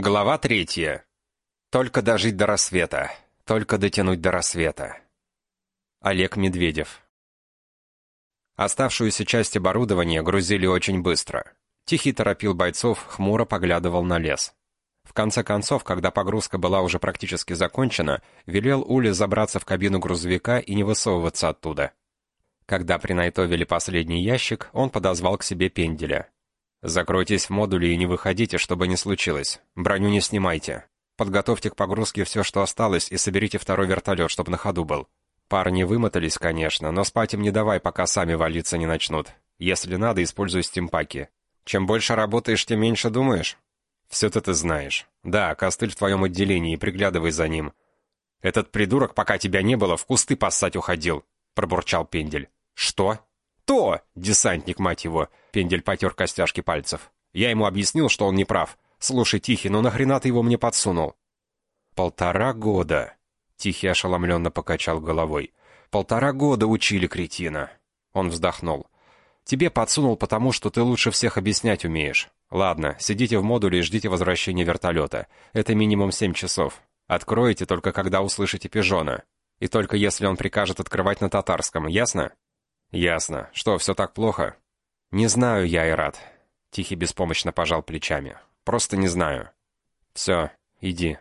Глава третья. Только дожить до рассвета. Только дотянуть до рассвета. Олег Медведев. Оставшуюся часть оборудования грузили очень быстро. Тихий торопил бойцов, хмуро поглядывал на лес. В конце концов, когда погрузка была уже практически закончена, велел Уле забраться в кабину грузовика и не высовываться оттуда. Когда принайтовили последний ящик, он подозвал к себе пенделя. «Закройтесь в модуле и не выходите, чтобы не случилось. Броню не снимайте. Подготовьте к погрузке все, что осталось, и соберите второй вертолет, чтобы на ходу был. Парни вымотались, конечно, но спать им не давай, пока сами валиться не начнут. Если надо, используй стимпаки. Чем больше работаешь, тем меньше думаешь. Все-то ты знаешь. Да, костыль в твоем отделении, приглядывай за ним. Этот придурок, пока тебя не было, в кусты поссать уходил, пробурчал Пендель. «Что?» «То!» — десантник, мать его. Пендель потер костяшки пальцев. Я ему объяснил, что он не прав. «Слушай, Тихий, ну нахрена ты его мне подсунул?» «Полтора года!» Тихий ошеломленно покачал головой. «Полтора года учили кретина!» Он вздохнул. «Тебе подсунул потому, что ты лучше всех объяснять умеешь. Ладно, сидите в модуле и ждите возвращения вертолета. Это минимум семь часов. Откроете только когда услышите пижона. И только если он прикажет открывать на татарском, ясно?» «Ясно. Что, все так плохо?» «Не знаю я, Айрат». Тихий беспомощно пожал плечами. «Просто не знаю». «Все, иди».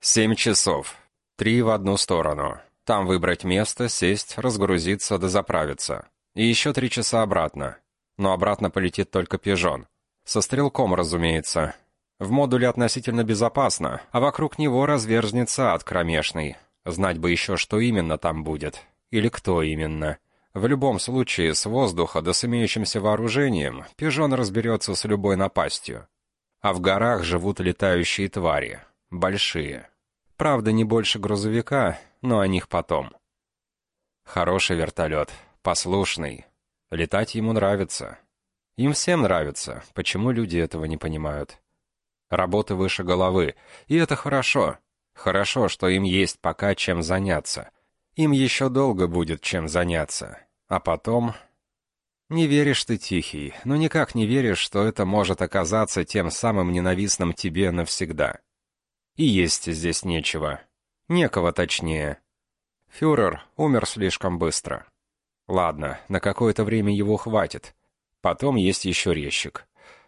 Семь часов. Три в одну сторону. Там выбрать место, сесть, разгрузиться, дозаправиться. И еще три часа обратно. Но обратно полетит только пижон. Со стрелком, разумеется. В модуле относительно безопасно, а вокруг него разверзнется ад кромешный. Знать бы еще, что именно там будет. Или кто именно. В любом случае, с воздуха да с имеющимся вооружением, пижон разберется с любой напастью. А в горах живут летающие твари. Большие. Правда, не больше грузовика, но о них потом. Хороший вертолет. Послушный. Летать ему нравится. Им всем нравится. Почему люди этого не понимают? Работа выше головы. И это хорошо. Хорошо, что им есть пока чем заняться. Им еще долго будет чем заняться. А потом... Не веришь ты, Тихий, но никак не веришь, что это может оказаться тем самым ненавистным тебе навсегда. И есть здесь нечего. Некого точнее. Фюрер умер слишком быстро. Ладно, на какое-то время его хватит. Потом есть еще резчик.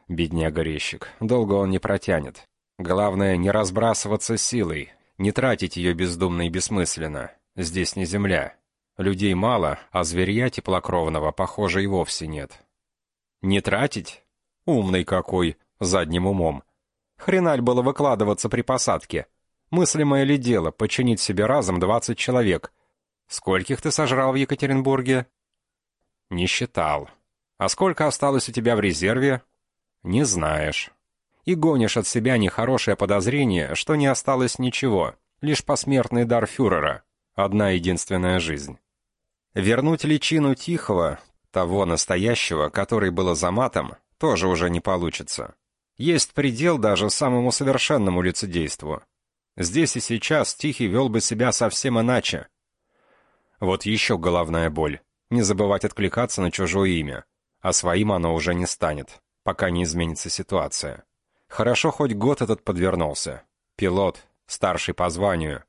Бедняга резчик. Долго он не протянет. Главное, не разбрасываться силой, не тратить ее бездумно и бессмысленно. Здесь не земля. Людей мало, а зверья теплокровного, похоже, и вовсе нет. Не тратить? Умный какой, задним умом. Хреналь было выкладываться при посадке. Мыслимое ли дело починить себе разом двадцать человек? Скольких ты сожрал в Екатеринбурге? Не считал. А сколько осталось у тебя в резерве? Не знаешь и гонишь от себя нехорошее подозрение, что не осталось ничего, лишь посмертный дар фюрера, одна единственная жизнь. Вернуть личину Тихого, того настоящего, который был заматом, тоже уже не получится. Есть предел даже самому совершенному лицедейству. Здесь и сейчас Тихий вел бы себя совсем иначе. Вот еще головная боль. Не забывать откликаться на чужое имя. А своим оно уже не станет, пока не изменится ситуация. Хорошо, хоть год этот подвернулся. Пилот, старший по званию.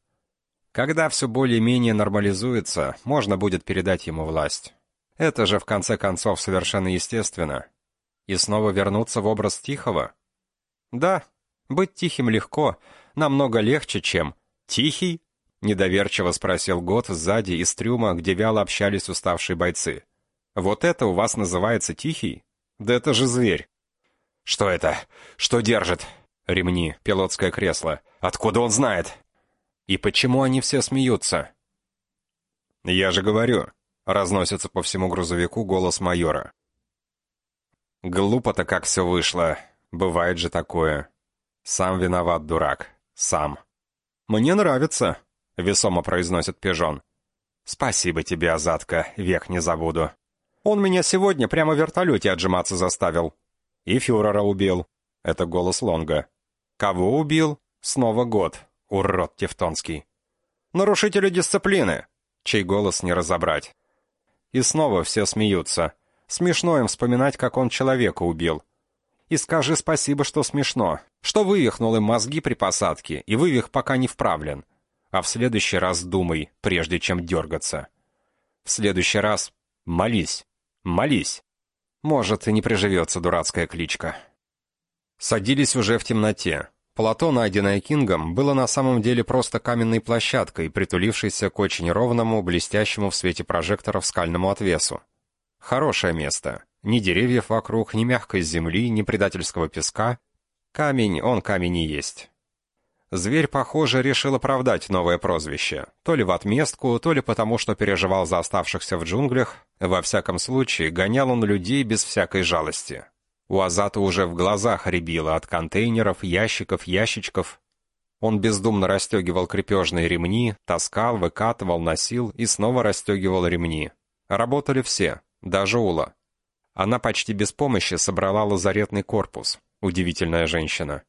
Когда все более-менее нормализуется, можно будет передать ему власть. Это же, в конце концов, совершенно естественно. И снова вернуться в образ Тихого? Да, быть Тихим легко, намного легче, чем... Тихий? Недоверчиво спросил Гот сзади из трюма, где вяло общались уставшие бойцы. «Вот это у вас называется Тихий? Да это же зверь!» «Что это? Что держит?» «Ремни, пилотское кресло. Откуда он знает?» «И почему они все смеются?» «Я же говорю», — разносится по всему грузовику голос майора. «Глупо-то как все вышло. Бывает же такое. Сам виноват, дурак. Сам». «Мне нравится», — весомо произносит пижон. «Спасибо тебе, Азатка, век не забуду. Он меня сегодня прямо в вертолете отжиматься заставил». И фюрера убил. Это голос Лонга. Кого убил? Снова год. Урод Тевтонский. Нарушители дисциплины. Чей голос не разобрать. И снова все смеются. Смешно им вспоминать, как он человека убил. И скажи спасибо, что смешно, что вывихнул им мозги при посадке, и вывих пока не вправлен. А в следующий раз думай, прежде чем дергаться. В следующий раз молись, молись. Может, и не приживется дурацкая кличка. Садились уже в темноте. Плато, найденное Кингом, было на самом деле просто каменной площадкой, притулившейся к очень ровному, блестящему в свете прожекторов скальному отвесу. Хорошее место. Ни деревьев вокруг, ни мягкой земли, ни предательского песка. Камень, он камень и есть. Зверь, похоже, решил оправдать новое прозвище. То ли в отместку, то ли потому, что переживал за оставшихся в джунглях. Во всяком случае, гонял он людей без всякой жалости. У Азата уже в глазах рябило от контейнеров, ящиков, ящичков. Он бездумно расстегивал крепежные ремни, таскал, выкатывал, носил и снова расстегивал ремни. Работали все, даже Ула. Она почти без помощи собрала лазаретный корпус. Удивительная женщина.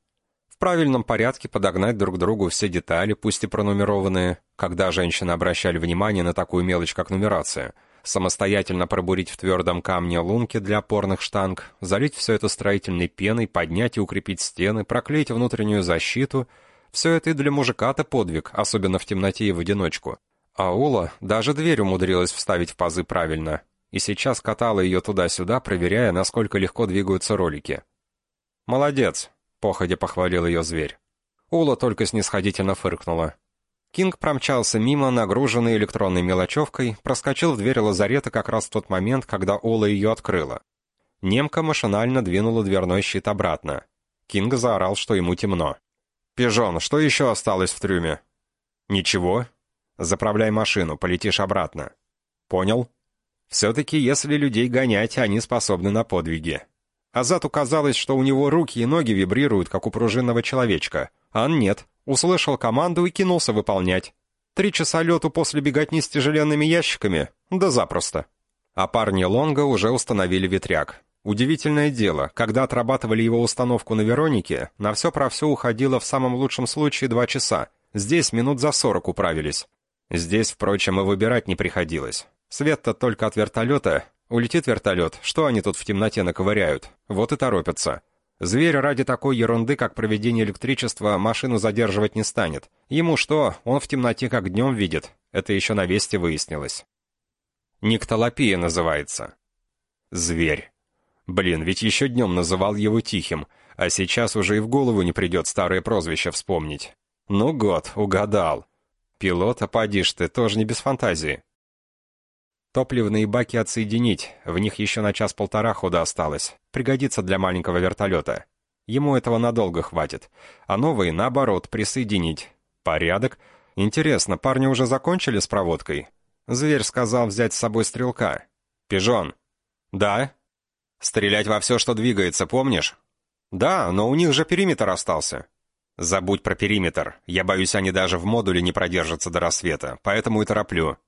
В правильном порядке подогнать друг другу все детали, пусть и пронумерованные, когда женщины обращали внимание на такую мелочь, как нумерация. Самостоятельно пробурить в твердом камне лунки для опорных штанг, залить все это строительной пеной, поднять и укрепить стены, проклеить внутреннюю защиту. Все это и для мужика-то подвиг, особенно в темноте и в одиночку. А Ула даже дверь умудрилась вставить в пазы правильно, и сейчас катала ее туда-сюда, проверяя, насколько легко двигаются ролики. «Молодец», — походя похвалил ее зверь. Ула только снисходительно фыркнула. Кинг промчался мимо, нагруженный электронной мелочевкой, проскочил в дверь лазарета как раз в тот момент, когда Ула ее открыла. Немка машинально двинула дверной щит обратно. Кинг заорал, что ему темно. «Пижон, что еще осталось в трюме?» «Ничего. Заправляй машину, полетишь обратно». «Понял?» Все-таки, если людей гонять, они способны на подвиги. Азату казалось, что у него руки и ноги вибрируют, как у пружинного человечка. Ан нет. Услышал команду и кинулся выполнять. Три часа лету после беготни с тяжеленными ящиками? Да запросто. А парни Лонга уже установили ветряк. Удивительное дело, когда отрабатывали его установку на Веронике, на все про все уходило в самом лучшем случае два часа. Здесь минут за сорок управились. Здесь, впрочем, и выбирать не приходилось. Свет-то только от вертолета. Улетит вертолет, что они тут в темноте наковыряют? Вот и торопятся. Зверь ради такой ерунды, как проведение электричества, машину задерживать не станет. Ему что, он в темноте как днем видит. Это еще на весте выяснилось. Никтолопия называется. Зверь. Блин, ведь еще днем называл его Тихим, а сейчас уже и в голову не придет старое прозвище вспомнить. Ну, год, угадал. Пилота, поди ж ты, тоже не без фантазии. Топливные баки отсоединить, в них еще на час-полтора хода осталось. Пригодится для маленького вертолета. Ему этого надолго хватит. А новые, наоборот, присоединить. Порядок. Интересно, парни уже закончили с проводкой? Зверь сказал взять с собой стрелка. Пижон. Да? Стрелять во все, что двигается, помнишь? Да, но у них же периметр остался. Забудь про периметр. Я боюсь, они даже в модуле не продержатся до рассвета, поэтому и тороплю.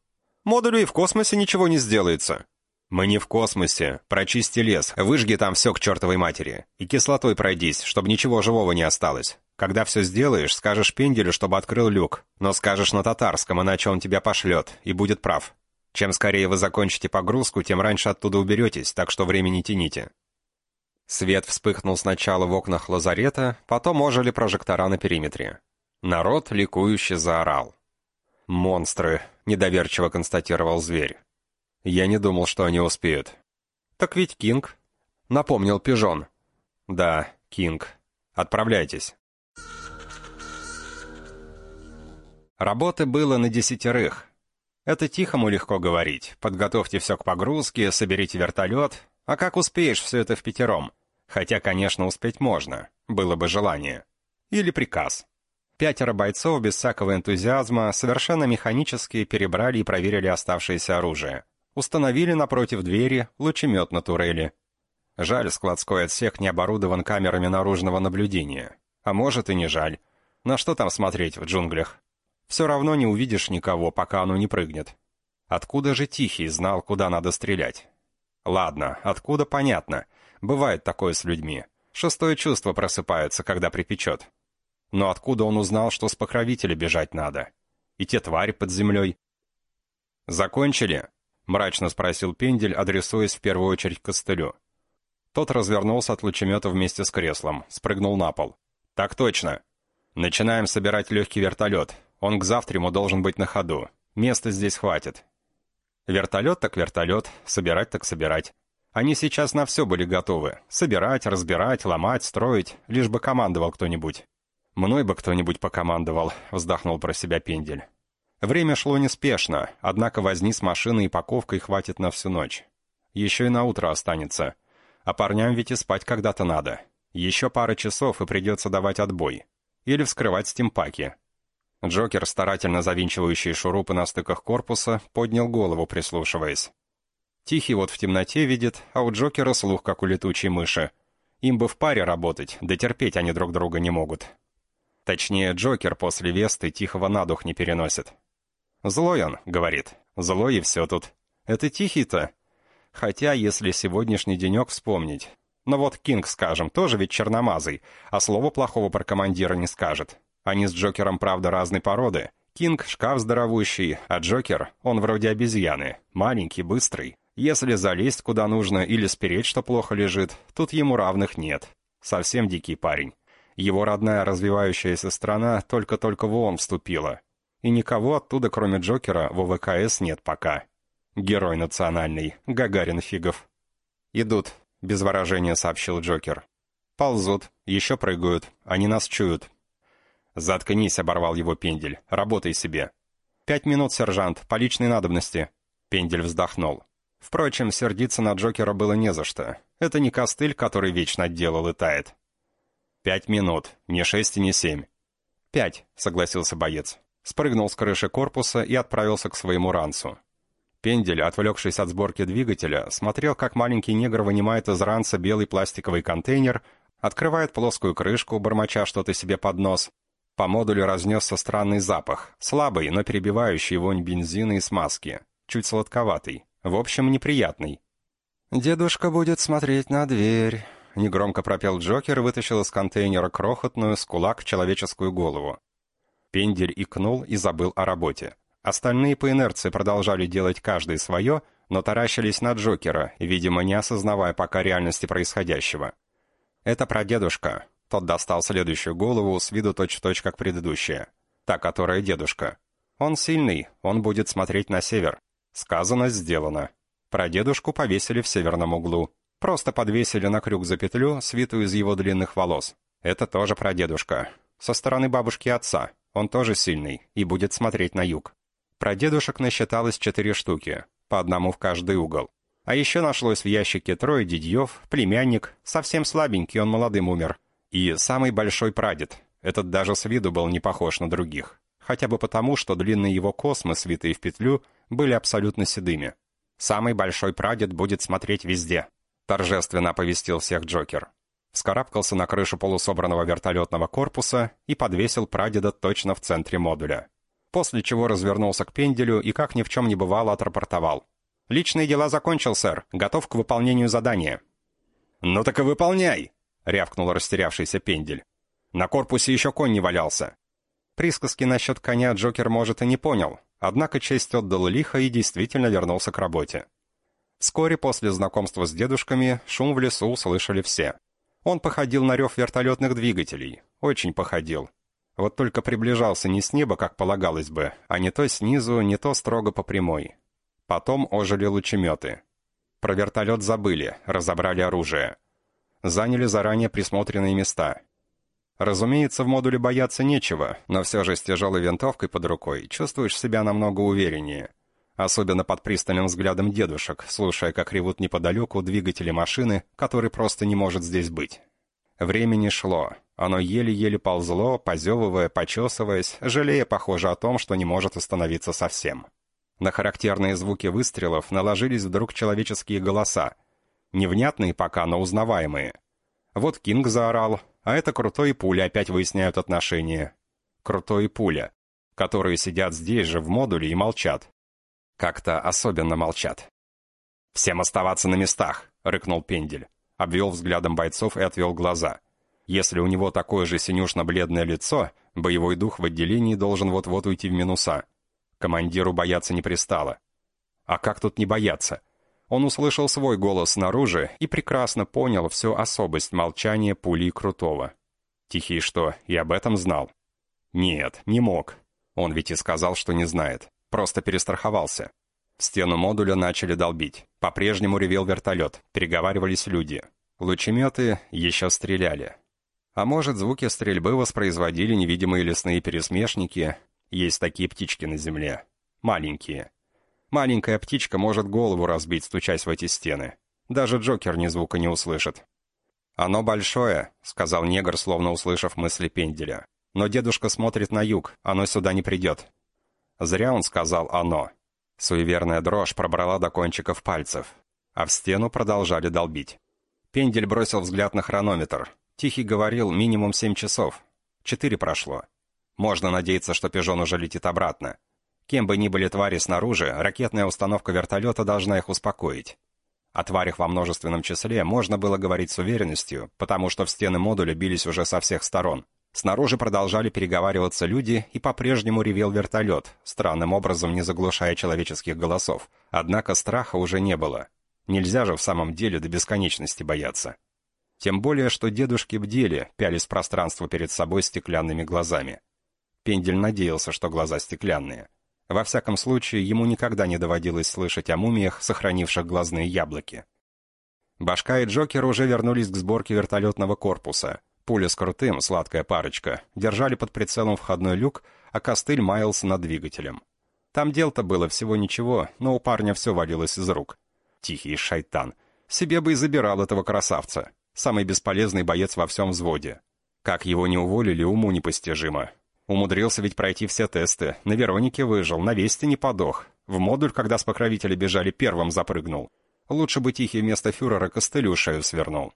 Модулю и в космосе ничего не сделается. Мы не в космосе. Прочисти лес, выжги там все к чертовой матери. И кислотой пройдись, чтобы ничего живого не осталось. Когда все сделаешь, скажешь Пенделю, чтобы открыл люк. Но скажешь на татарском, иначе он тебя пошлет, и будет прав. Чем скорее вы закончите погрузку, тем раньше оттуда уберетесь, так что времени тяните. Свет вспыхнул сначала в окнах лазарета, потом ожили прожектора на периметре. Народ ликующе заорал. «Монстры», — недоверчиво констатировал зверь. «Я не думал, что они успеют». «Так ведь Кинг», — напомнил Пижон. «Да, Кинг. Отправляйтесь». Работы было на десятерых. Это тихому легко говорить. Подготовьте все к погрузке, соберите вертолет. А как успеешь все это в пятером? Хотя, конечно, успеть можно. Было бы желание. Или приказ. Пятеро бойцов без всякого энтузиазма совершенно механически перебрали и проверили оставшееся оружие. Установили напротив двери лучемет на турели. Жаль, складской отсек не оборудован камерами наружного наблюдения. А может и не жаль. На что там смотреть в джунглях? Все равно не увидишь никого, пока оно не прыгнет. Откуда же Тихий знал, куда надо стрелять? Ладно, откуда понятно. Бывает такое с людьми. Шестое чувство просыпается, когда припечет. Но откуда он узнал, что с покровителя бежать надо? И те твари под землей? «Закончили?» — мрачно спросил Пендель, адресуясь в первую очередь к костылю. Тот развернулся от лучемета вместе с креслом, спрыгнул на пол. «Так точно. Начинаем собирать легкий вертолет. Он к завтраму должен быть на ходу. Места здесь хватит». Вертолет так вертолет, собирать так собирать. Они сейчас на все были готовы. Собирать, разбирать, ломать, строить, лишь бы командовал кто-нибудь. «Мной бы кто-нибудь покомандовал», — вздохнул про себя Пендель. Время шло неспешно, однако возни с машиной и паковкой хватит на всю ночь. Еще и на утро останется. А парням ведь и спать когда-то надо. Еще пара часов, и придется давать отбой. Или вскрывать стимпаки. Джокер, старательно завинчивающий шурупы на стыках корпуса, поднял голову, прислушиваясь. Тихий вот в темноте видит, а у Джокера слух, как у летучей мыши. Им бы в паре работать, да терпеть они друг друга не могут. Точнее, Джокер после Весты тихого на дух не переносит. «Злой он», — говорит. «Злой и все тут. Это тихий-то. Хотя, если сегодняшний денек вспомнить. Но вот Кинг, скажем, тоже ведь черномазый, а слова плохого про командира не скажет. Они с Джокером, правда, разной породы. Кинг — шкаф здоровущий, а Джокер — он вроде обезьяны. Маленький, быстрый. Если залезть куда нужно или спереть, что плохо лежит, тут ему равных нет. Совсем дикий парень. Его родная развивающаяся страна только-только в ООН вступила. И никого оттуда, кроме Джокера, в ОВКС нет пока. Герой национальный, Гагарин Фигов. «Идут», — без выражения сообщил Джокер. «Ползут, еще прыгают, они нас чуют». «Заткнись», — оборвал его Пендель, — «работай себе». «Пять минут, сержант, по личной надобности». Пендель вздохнул. Впрочем, сердиться на Джокера было не за что. Это не костыль, который вечно от дела летает. «Пять минут, не шесть и не семь». «Пять», — согласился боец спрыгнул с крыши корпуса и отправился к своему ранцу. Пендель, отвлекшись от сборки двигателя, смотрел, как маленький негр вынимает из ранца белый пластиковый контейнер, открывает плоскую крышку, бормоча что-то себе под нос. По модулю разнесся странный запах, слабый, но перебивающий вонь бензина и смазки, чуть сладковатый, в общем, неприятный. «Дедушка будет смотреть на дверь», — негромко пропел Джокер и вытащил из контейнера крохотную, с кулак человеческую голову. Пендель икнул и забыл о работе. Остальные по инерции продолжали делать каждый свое, но таращились на Джокера, видимо, не осознавая пока реальности происходящего. «Это прадедушка». Тот достал следующую голову с виду точь-в-точь, -точь, как предыдущая. Та, которая дедушка. «Он сильный, он будет смотреть на север». Сказано, сделано. Прадедушку повесили в северном углу. Просто подвесили на крюк за петлю, свитую из его длинных волос. Это тоже прадедушка. Со стороны бабушки отца. Он тоже сильный и будет смотреть на юг. Про дедушек насчиталось четыре штуки, по одному в каждый угол. А еще нашлось в ящике трое дедьев, племянник, совсем слабенький, он молодым умер. И самый большой прадед. Этот даже с виду был не похож на других. Хотя бы потому, что длинные его космы, свитые в петлю, были абсолютно седыми. «Самый большой прадед будет смотреть везде», — торжественно оповестил всех Джокер вскарабкался на крышу полусобранного вертолетного корпуса и подвесил прадеда точно в центре модуля. После чего развернулся к пенделю и, как ни в чем не бывало, отрапортовал. «Личные дела закончил, сэр. Готов к выполнению задания». «Ну так и выполняй!» — рявкнул растерявшийся пендель. «На корпусе еще конь не валялся». Присказки насчет коня Джокер, может, и не понял, однако честь отдал лихо и действительно вернулся к работе. Вскоре после знакомства с дедушками шум в лесу услышали все. Он походил на рев вертолетных двигателей. Очень походил. Вот только приближался не с неба, как полагалось бы, а не то снизу, не то строго по прямой. Потом ожили лучеметы. Про вертолет забыли, разобрали оружие. Заняли заранее присмотренные места. Разумеется, в модуле бояться нечего, но все же с тяжелой винтовкой под рукой чувствуешь себя намного увереннее особенно под пристальным взглядом дедушек, слушая, как ревут неподалеку двигатели машины, который просто не может здесь быть. Времени шло. Оно еле-еле ползло, позевывая, почесываясь, жалея, похоже, о том, что не может остановиться совсем. На характерные звуки выстрелов наложились вдруг человеческие голоса. Невнятные пока, но узнаваемые. Вот Кинг заорал, а это Крутой и Пуля опять выясняют отношения. Крутой и Пуля, которые сидят здесь же в модуле и молчат, как-то особенно молчат. «Всем оставаться на местах!» — рыкнул Пендель. Обвел взглядом бойцов и отвел глаза. Если у него такое же синюшно-бледное лицо, боевой дух в отделении должен вот-вот уйти в минуса. Командиру бояться не пристало. А как тут не бояться? Он услышал свой голос снаружи и прекрасно понял всю особость молчания пули и Крутого. Тихий что, и об этом знал? Нет, не мог. Он ведь и сказал, что не знает. Просто перестраховался. В стену модуля начали долбить. По-прежнему ревел вертолет, переговаривались люди. Лучеметы еще стреляли. А может, звуки стрельбы воспроизводили невидимые лесные пересмешники. Есть такие птички на земле. Маленькие. Маленькая птичка может голову разбить, стучась в эти стены. Даже Джокер ни звука не услышит. «Оно большое», — сказал негр, словно услышав мысли Пенделя. «Но дедушка смотрит на юг, оно сюда не придет». Зря он сказал «оно». Суеверная дрожь пробрала до кончиков пальцев, а в стену продолжали долбить. Пендель бросил взгляд на хронометр. Тихий говорил минимум семь часов. Четыре прошло. Можно надеяться, что пижон уже летит обратно. Кем бы ни были твари снаружи, ракетная установка вертолета должна их успокоить. О тварях во множественном числе можно было говорить с уверенностью, потому что в стены модуля бились уже со всех сторон. Снаружи продолжали переговариваться люди, и по-прежнему ревел вертолет, странным образом не заглушая человеческих голосов. Однако страха уже не было. Нельзя же в самом деле до бесконечности бояться. Тем более, что дедушки бдели, пялись пространство перед собой стеклянными глазами. Пендель надеялся, что глаза стеклянные. Во всяком случае, ему никогда не доводилось слышать о мумиях, сохранивших глазные яблоки. Башка и Джокер уже вернулись к сборке вертолетного корпуса. Пуля с крутым, сладкая парочка, держали под прицелом входной люк, а костыль маялся над двигателем. Там дел-то было всего ничего, но у парня все валилось из рук. Тихий шайтан. Себе бы и забирал этого красавца. Самый бесполезный боец во всем взводе. Как его не уволили, уму непостижимо. Умудрился ведь пройти все тесты. На Веронике выжил, на Весте не подох. В модуль, когда с покровителя бежали, первым запрыгнул. Лучше бы Тихий вместо фюрера костылю шею свернул.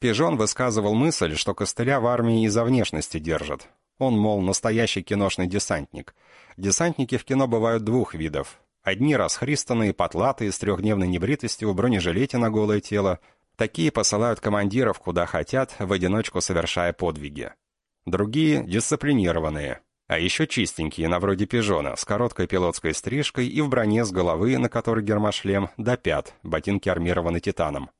Пижон высказывал мысль, что костыля в армии из-за внешности держат. Он, мол, настоящий киношный десантник. Десантники в кино бывают двух видов. Одни расхристанные, потлатые, с трехдневной небритостью, бронежилете на голое тело. Такие посылают командиров куда хотят, в одиночку совершая подвиги. Другие — дисциплинированные. А еще чистенькие, на вроде пижона, с короткой пилотской стрижкой и в броне с головы, на которой гермошлем, до пят, ботинки армированы титаном.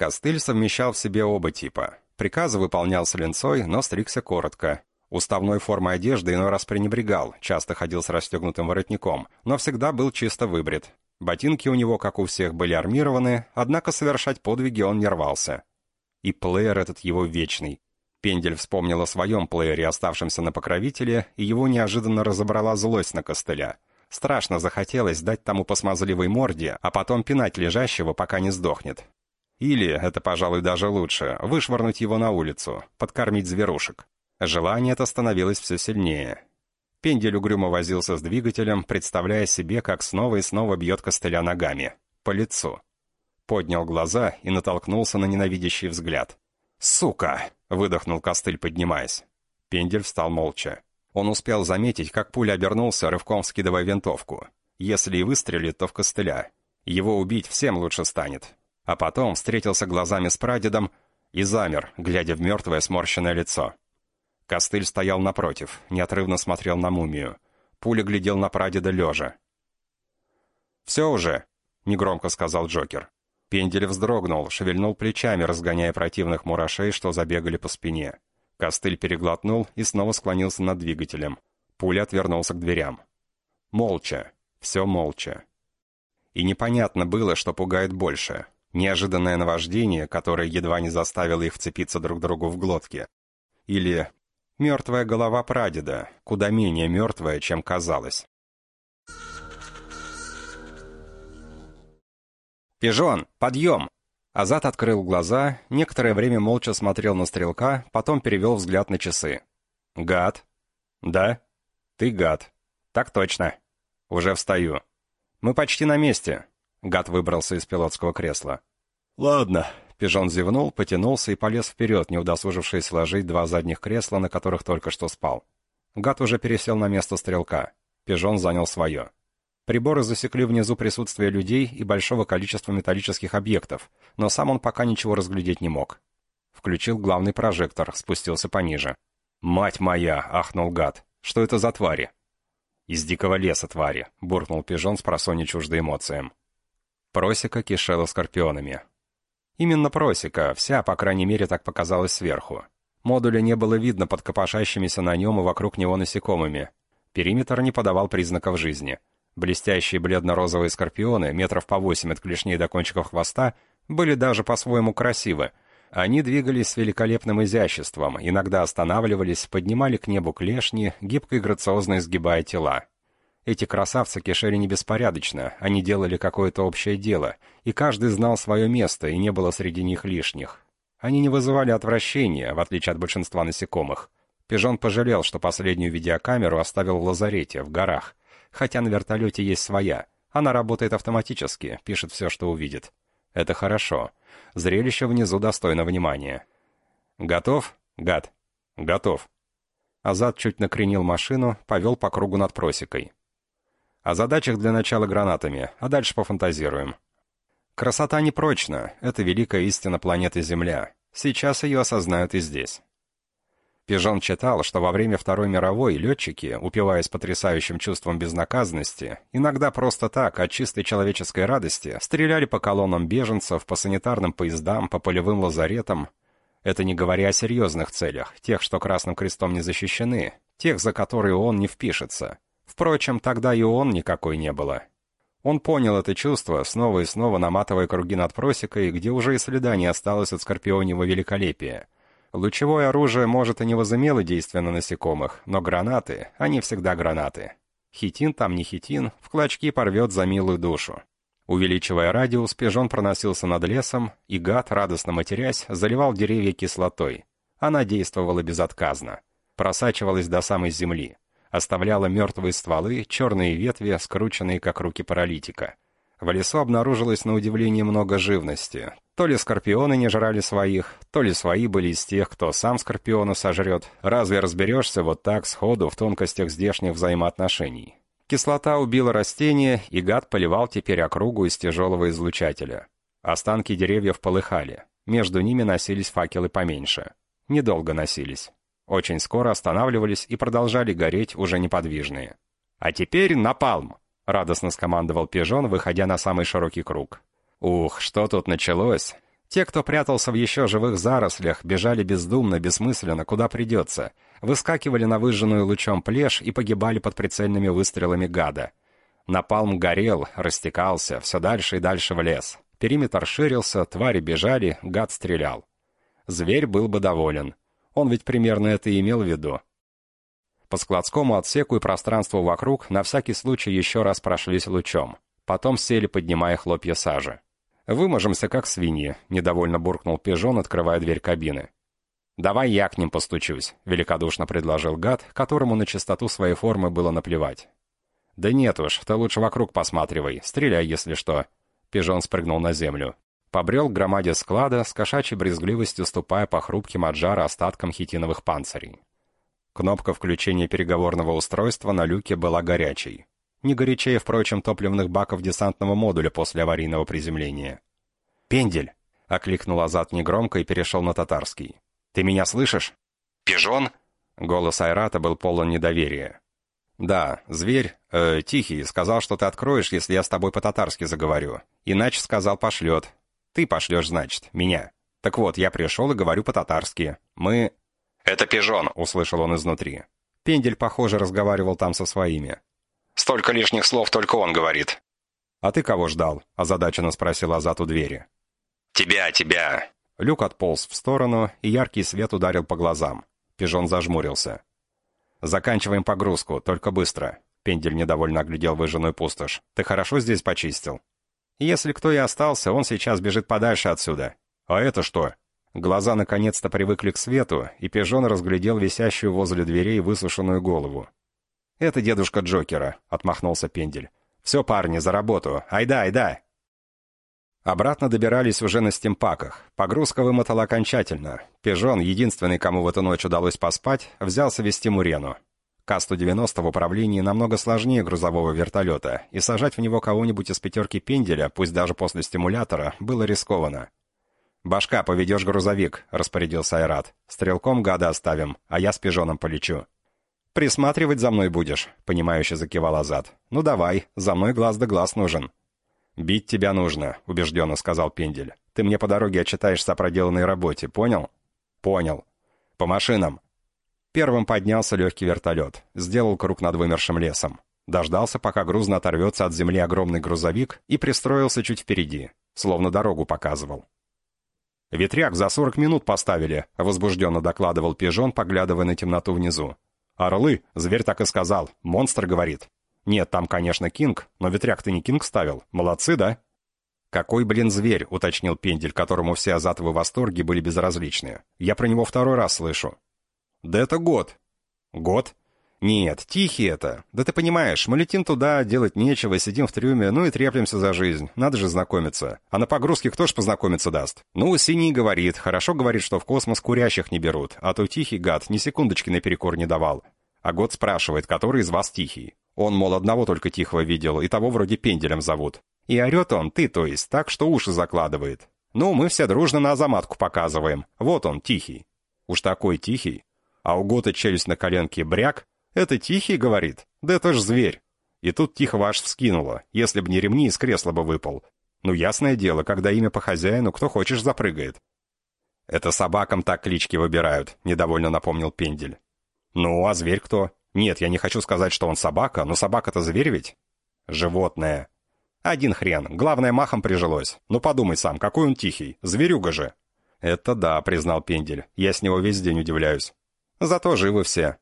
Костыль совмещал в себе оба типа. Приказы выполнял с линцой, но стригся коротко. Уставной формой одежды иной раз пренебрегал, часто ходил с расстегнутым воротником, но всегда был чисто выбрит. Ботинки у него, как у всех, были армированы, однако совершать подвиги он не рвался. И плеер этот его вечный. Пендель вспомнил о своем плеере, оставшемся на покровителе, и его неожиданно разобрала злость на костыля. Страшно захотелось дать тому по смазливой морде, а потом пинать лежащего, пока не сдохнет. Или, это, пожалуй, даже лучше, вышвырнуть его на улицу, подкормить зверушек. Желание это становилось все сильнее. Пендель угрюмо возился с двигателем, представляя себе, как снова и снова бьет костыля ногами. По лицу. Поднял глаза и натолкнулся на ненавидящий взгляд. «Сука!» — выдохнул костыль, поднимаясь. Пендель встал молча. Он успел заметить, как пуля обернулся, рывком скидывая винтовку. Если и выстрелит, то в костыля. Его убить всем лучше станет. А потом встретился глазами с прадедом и замер, глядя в мертвое сморщенное лицо. Костыль стоял напротив, неотрывно смотрел на мумию. Пуля глядел на прадеда лежа. «Все уже», — негромко сказал Джокер. Пендель вздрогнул, шевельнул плечами, разгоняя противных мурашей, что забегали по спине. Костыль переглотнул и снова склонился над двигателем. Пуля отвернулся к дверям. Молча. Все молча. И непонятно было, что пугает больше. Неожиданное наваждение, которое едва не заставило их вцепиться друг другу в глотки. Или мертвая голова прадеда, куда менее мертвая, чем казалось. «Пижон, подъем!» Азат открыл глаза, некоторое время молча смотрел на стрелка, потом перевел взгляд на часы. «Гад?» «Да?» «Ты гад?» «Так точно». «Уже встаю». «Мы почти на месте». Гад выбрался из пилотского кресла. «Ладно». Пижон зевнул, потянулся и полез вперед, не удосужившись сложить два задних кресла, на которых только что спал. Гад уже пересел на место стрелка. Пижон занял свое. Приборы засекли внизу присутствие людей и большого количества металлических объектов, но сам он пока ничего разглядеть не мог. Включил главный прожектор, спустился пониже. «Мать моя!» — ахнул гад. «Что это за твари?» «Из дикого леса твари», — буркнул пижон с просонья чуждо эмоциям. Просека кишела скорпионами. Именно просека, вся, по крайней мере, так показалось сверху. Модуля не было видно под копошащимися на нем и вокруг него насекомыми. Периметр не подавал признаков жизни. Блестящие бледно-розовые скорпионы, метров по восемь от клешней до кончиков хвоста, были даже по-своему красивы. Они двигались с великолепным изяществом, иногда останавливались, поднимали к небу клешни, гибко и грациозно изгибая тела. Эти красавцы кишели не беспорядочно, они делали какое-то общее дело, и каждый знал свое место, и не было среди них лишних. Они не вызывали отвращения, в отличие от большинства насекомых. Пижон пожалел, что последнюю видеокамеру оставил в лазарете, в горах. Хотя на вертолете есть своя. Она работает автоматически, пишет все, что увидит. Это хорошо. Зрелище внизу достойно внимания. «Готов, гад?» «Готов». Азат чуть накренил машину, повел по кругу над просекой. О задачах для начала гранатами, а дальше пофантазируем. Красота непрочна, это великая истина планеты Земля. Сейчас ее осознают и здесь. Пижон читал, что во время Второй мировой летчики, упиваясь потрясающим чувством безнаказанности, иногда просто так, от чистой человеческой радости, стреляли по колоннам беженцев, по санитарным поездам, по полевым лазаретам. Это не говоря о серьезных целях, тех, что Красным Крестом не защищены, тех, за которые он не впишется. Впрочем, тогда и он никакой не было. Он понял это чувство, снова и снова наматывая круги над просекой, где уже и следа не осталось от скорпионего великолепия. Лучевое оружие, может, и не возымело действия на насекомых, но гранаты, они всегда гранаты. Хитин там не хитин, в клочки порвет за милую душу. Увеличивая радиус, пижон проносился над лесом, и гад, радостно матерясь, заливал деревья кислотой. Она действовала безотказно. Просачивалась до самой земли оставляла мертвые стволы, черные ветви, скрученные, как руки паралитика. В лесу обнаружилось на удивление много живности. То ли скорпионы не жрали своих, то ли свои были из тех, кто сам скорпиона сожрет. Разве разберешься вот так сходу в тонкостях здешних взаимоотношений? Кислота убила растения, и гад поливал теперь округу из тяжелого излучателя. Останки деревьев полыхали. Между ними носились факелы поменьше. Недолго носились. Очень скоро останавливались и продолжали гореть уже неподвижные. «А теперь напалм!» — радостно скомандовал пижон, выходя на самый широкий круг. Ух, что тут началось! Те, кто прятался в еще живых зарослях, бежали бездумно, бессмысленно, куда придется, выскакивали на выжженную лучом плешь и погибали под прицельными выстрелами гада. Напалм горел, растекался, все дальше и дальше в лес. Периметр ширился, твари бежали, гад стрелял. Зверь был бы доволен. Он ведь примерно это и имел в виду. По складскому отсеку и пространству вокруг на всякий случай еще раз прошлись лучом. Потом сели, поднимая хлопья сажи. «Выможемся, как свиньи», — недовольно буркнул пижон, открывая дверь кабины. «Давай я к ним постучусь», — великодушно предложил гад, которому на чистоту своей формы было наплевать. «Да нет уж, ты лучше вокруг посматривай, стреляй, если что». Пижон спрыгнул на землю. Побрел к громаде склада, с кошачьей брезгливостью ступая по хрупким от жара остаткам хитиновых панцирей. Кнопка включения переговорного устройства на люке была горячей. Не горячее, впрочем, топливных баков десантного модуля после аварийного приземления. «Пендель!» — окликнул Азат негромко и перешел на татарский. «Ты меня слышишь?» «Пижон?» Голос Айрата был полон недоверия. «Да, зверь, э, тихий, сказал, что ты откроешь, если я с тобой по-татарски заговорю. Иначе, сказал, пошлет. Ты пошлешь, значит, меня. Так вот, я пришел и говорю по-татарски. Мы...» «Это пижон», — услышал он изнутри. Пендель, похоже, разговаривал там со своими. «Столько лишних слов только он говорит». «А ты кого ждал?» — озадаченно спросил Азат у двери. «Тебя, тебя!» Люк отполз в сторону, и яркий свет ударил по глазам. Пижон зажмурился. «Заканчиваем погрузку, только быстро». Пендель недовольно оглядел выжженную пустошь. «Ты хорошо здесь почистил?» Если кто и остался, он сейчас бежит подальше отсюда. А это что? Глаза наконец-то привыкли к свету, и пижон разглядел висящую возле дверей высушенную голову. «Это дедушка Джокера», — отмахнулся Пендель. «Все, парни, за работу! Айда, айда!» Обратно добирались уже на стимпаках. Погрузка вымотала окончательно. Пижон, единственный, кому в эту ночь удалось поспать, взялся вести Мурену. К-190 в управлении намного сложнее грузового вертолета, и сажать в него кого-нибудь из пятерки пенделя, пусть даже после стимулятора, было рискованно. «Башка, поведешь грузовик», — распорядился Айрат. «Стрелком гада оставим, а я с пижоном полечу». «Присматривать за мной будешь», — понимающе закивал Азат. «Ну давай, за мной глаз да глаз нужен». «Бить тебя нужно», — убежденно сказал Пендель. «Ты мне по дороге отчитаешься о проделанной работе, понял?» «Понял. По машинам». Первым поднялся легкий вертолет, сделал круг над вымершим лесом. Дождался, пока грузно оторвется от земли огромный грузовик и пристроился чуть впереди, словно дорогу показывал. «Ветряк за сорок минут поставили», — возбужденно докладывал пижон, поглядывая на темноту внизу. «Орлы, зверь так и сказал, монстр говорит». «Нет, там, конечно, Кинг, но ветряк ты не Кинг ставил. Молодцы, да?» «Какой, блин, зверь?» — уточнил Пендель, которому все азатовы восторги были безразличны. «Я про него второй раз слышу». «Да это год». «Год?» «Нет, тихий это. Да ты понимаешь, мы летим туда, делать нечего, сидим в трюме, ну и треплемся за жизнь. Надо же знакомиться. А на погрузке кто ж познакомиться даст? Ну, Синий говорит, хорошо говорит, что в космос курящих не берут, а то тихий гад ни секундочки наперекор не давал. А год спрашивает, который из вас тихий. Он, мол, одного только тихого видел, и того вроде пенделем зовут. И орет он, ты, то есть, так, что уши закладывает. Ну, мы все дружно на азаматку показываем. Вот он, тихий. Уж такой тихий. А у Гота челюсть на коленке бряк, «Это Тихий, — говорит, — да это ж зверь». И тут Тихого аж вскинуло, если б не ремни, из кресла бы выпал. Ну, ясное дело, когда имя по хозяину, кто хочешь запрыгает. «Это собакам так клички выбирают», — недовольно напомнил Пендель. «Ну, а зверь кто? Нет, я не хочу сказать, что он собака, но собака-то зверь ведь?» «Животное». «Один хрен, главное, махом прижилось. Ну, подумай сам, какой он тихий, зверюга же». «Это да», — признал Пендель, я с него весь день удивляюсь. «Зато живы все.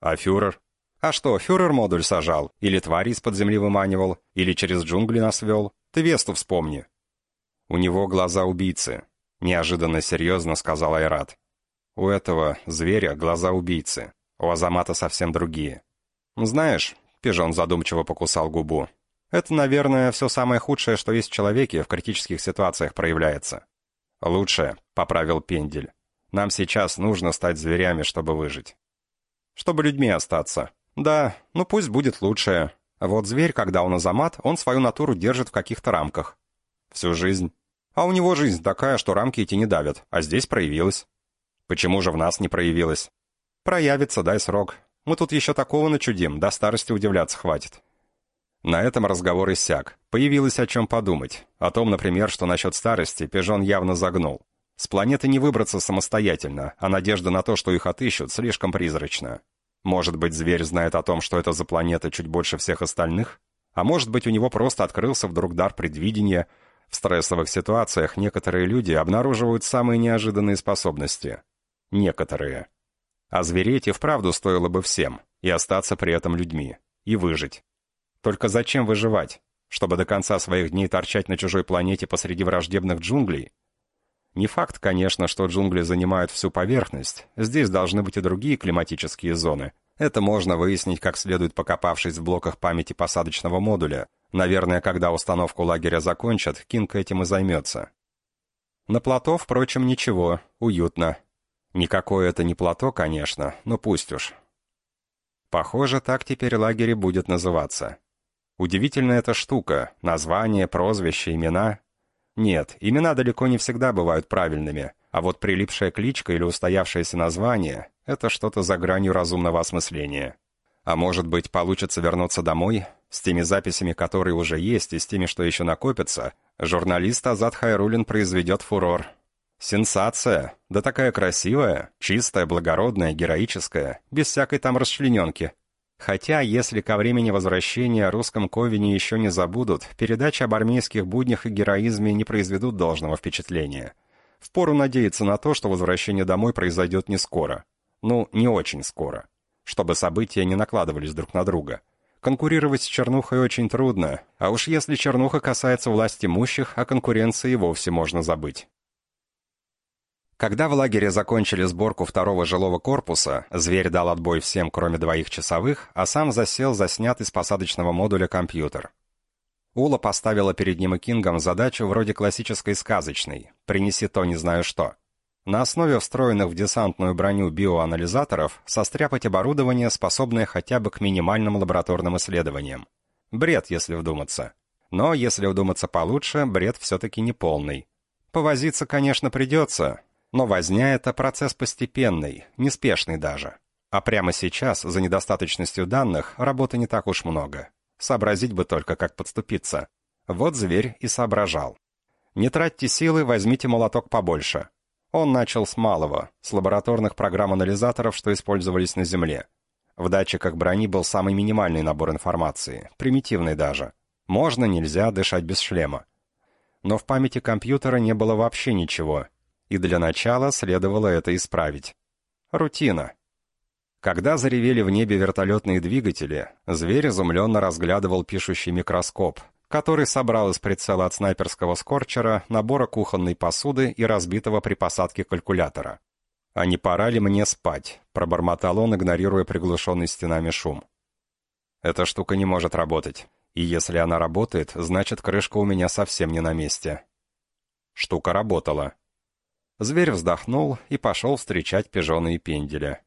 А фюрер? А что, фюрер модуль сажал? Или твари из-под земли выманивал? Или через джунгли нас вел? Ты Весту вспомни. У него глаза убийцы. Неожиданно серьезно сказал Айрат. У этого зверя глаза убийцы. У Азамата совсем другие. Знаешь, Пижон задумчиво покусал губу. Это, наверное, все самое худшее, что есть в человеке в критических ситуациях проявляется. Лучше, поправил Пендель. Нам сейчас нужно стать зверями, чтобы выжить чтобы людьми остаться. Да, ну пусть будет лучшее. Вот зверь, когда он азамат, он свою натуру держит в каких-то рамках. Всю жизнь. А у него жизнь такая, что рамки эти не давят, а здесь проявилась. Почему же в нас не проявилась? Проявится, дай срок. Мы тут еще такого начудим, до старости удивляться хватит. На этом разговор иссяк. Появилось о чем подумать. О том, например, что насчет старости Пижон явно загнул. С планеты не выбраться самостоятельно, а надежда на то, что их отыщут, слишком призрачна. Может быть, зверь знает о том, что это за планета чуть больше всех остальных? А может быть, у него просто открылся вдруг дар предвидения. В стрессовых ситуациях некоторые люди обнаруживают самые неожиданные способности. Некоторые. А звереть и вправду стоило бы всем, и остаться при этом людьми, и выжить. Только зачем выживать? Чтобы до конца своих дней торчать на чужой планете посреди враждебных джунглей? Не факт, конечно, что джунгли занимают всю поверхность. Здесь должны быть и другие климатические зоны. Это можно выяснить, как следует покопавшись в блоках памяти посадочного модуля. Наверное, когда установку лагеря закончат, Кинг этим и займется. На плато, впрочем, ничего, уютно. Никакое это не плато, конечно, но пусть уж. Похоже, так теперь лагерь будет называться. Удивительная эта штука. Название, прозвище, имена нет, имена далеко не всегда бывают правильными, а вот прилипшая кличка или устоявшееся название — это что-то за гранью разумного осмысления. А может быть, получится вернуться домой? С теми записями, которые уже есть, и с теми, что еще накопятся, журналист Азат Хайрулин произведет фурор. Сенсация! Да такая красивая, чистая, благородная, героическая, без всякой там расчлененки. Хотя, если ко времени возвращения о русском Ковине еще не забудут, передачи об армейских буднях и героизме не произведут должного впечатления. Впору надеяться на то, что возвращение домой произойдет не скоро. Ну, не очень скоро. Чтобы события не накладывались друг на друга. Конкурировать с чернухой очень трудно, а уж если чернуха касается власти имущих, о конкуренции вовсе можно забыть. Когда в лагере закончили сборку второго жилого корпуса, зверь дал отбой всем, кроме двоих часовых, а сам засел за с посадочного модуля компьютер. Ула поставила перед ним и Кингом задачу вроде классической сказочной «принеси то не знаю что». На основе встроенных в десантную броню биоанализаторов состряпать оборудование, способное хотя бы к минимальным лабораторным исследованиям. Бред, если вдуматься. Но, если вдуматься получше, бред все-таки не полный. Повозиться, конечно, придется, но возня — это процесс постепенный, неспешный даже. А прямо сейчас, за недостаточностью данных, работы не так уж много. Сообразить бы только, как подступиться. Вот зверь и соображал. Не тратьте силы, возьмите молоток побольше. Он начал с малого, с лабораторных программ-анализаторов, что использовались на Земле. В датчиках брони был самый минимальный набор информации, примитивный даже. Можно, нельзя дышать без шлема. Но в памяти компьютера не было вообще ничего, и для начала следовало это исправить. Рутина. Когда заревели в небе вертолетные двигатели, зверь изумленно разглядывал пишущий микроскоп, который собрал из прицела от снайперского скорчера набора кухонной посуды и разбитого при посадке калькулятора. «А не пора ли мне спать?» — пробормотал он, игнорируя приглушенный стенами шум. «Эта штука не может работать. И если она работает, значит, крышка у меня совсем не на месте». Штука работала. Зверь вздохнул и пошел встречать пижоны и пенделя.